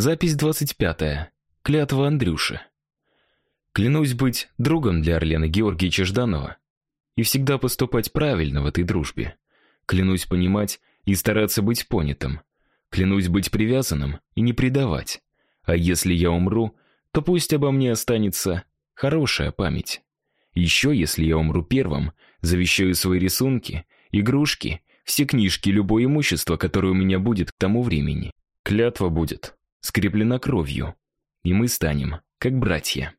Запись 25. Клятва Андрюши. Клянусь быть другом для Орлена Георгиевича Жданова и всегда поступать правильно в этой дружбе. Клянусь понимать и стараться быть понятым. Клянусь быть привязанным и не предавать. А если я умру, то пусть обо мне останется хорошая память. Еще, если я умру первым, завещаю свои рисунки, игрушки, все книжки, любое имущество, которое у меня будет к тому времени. Клятва будет скреплена кровью, и мы станем как братья.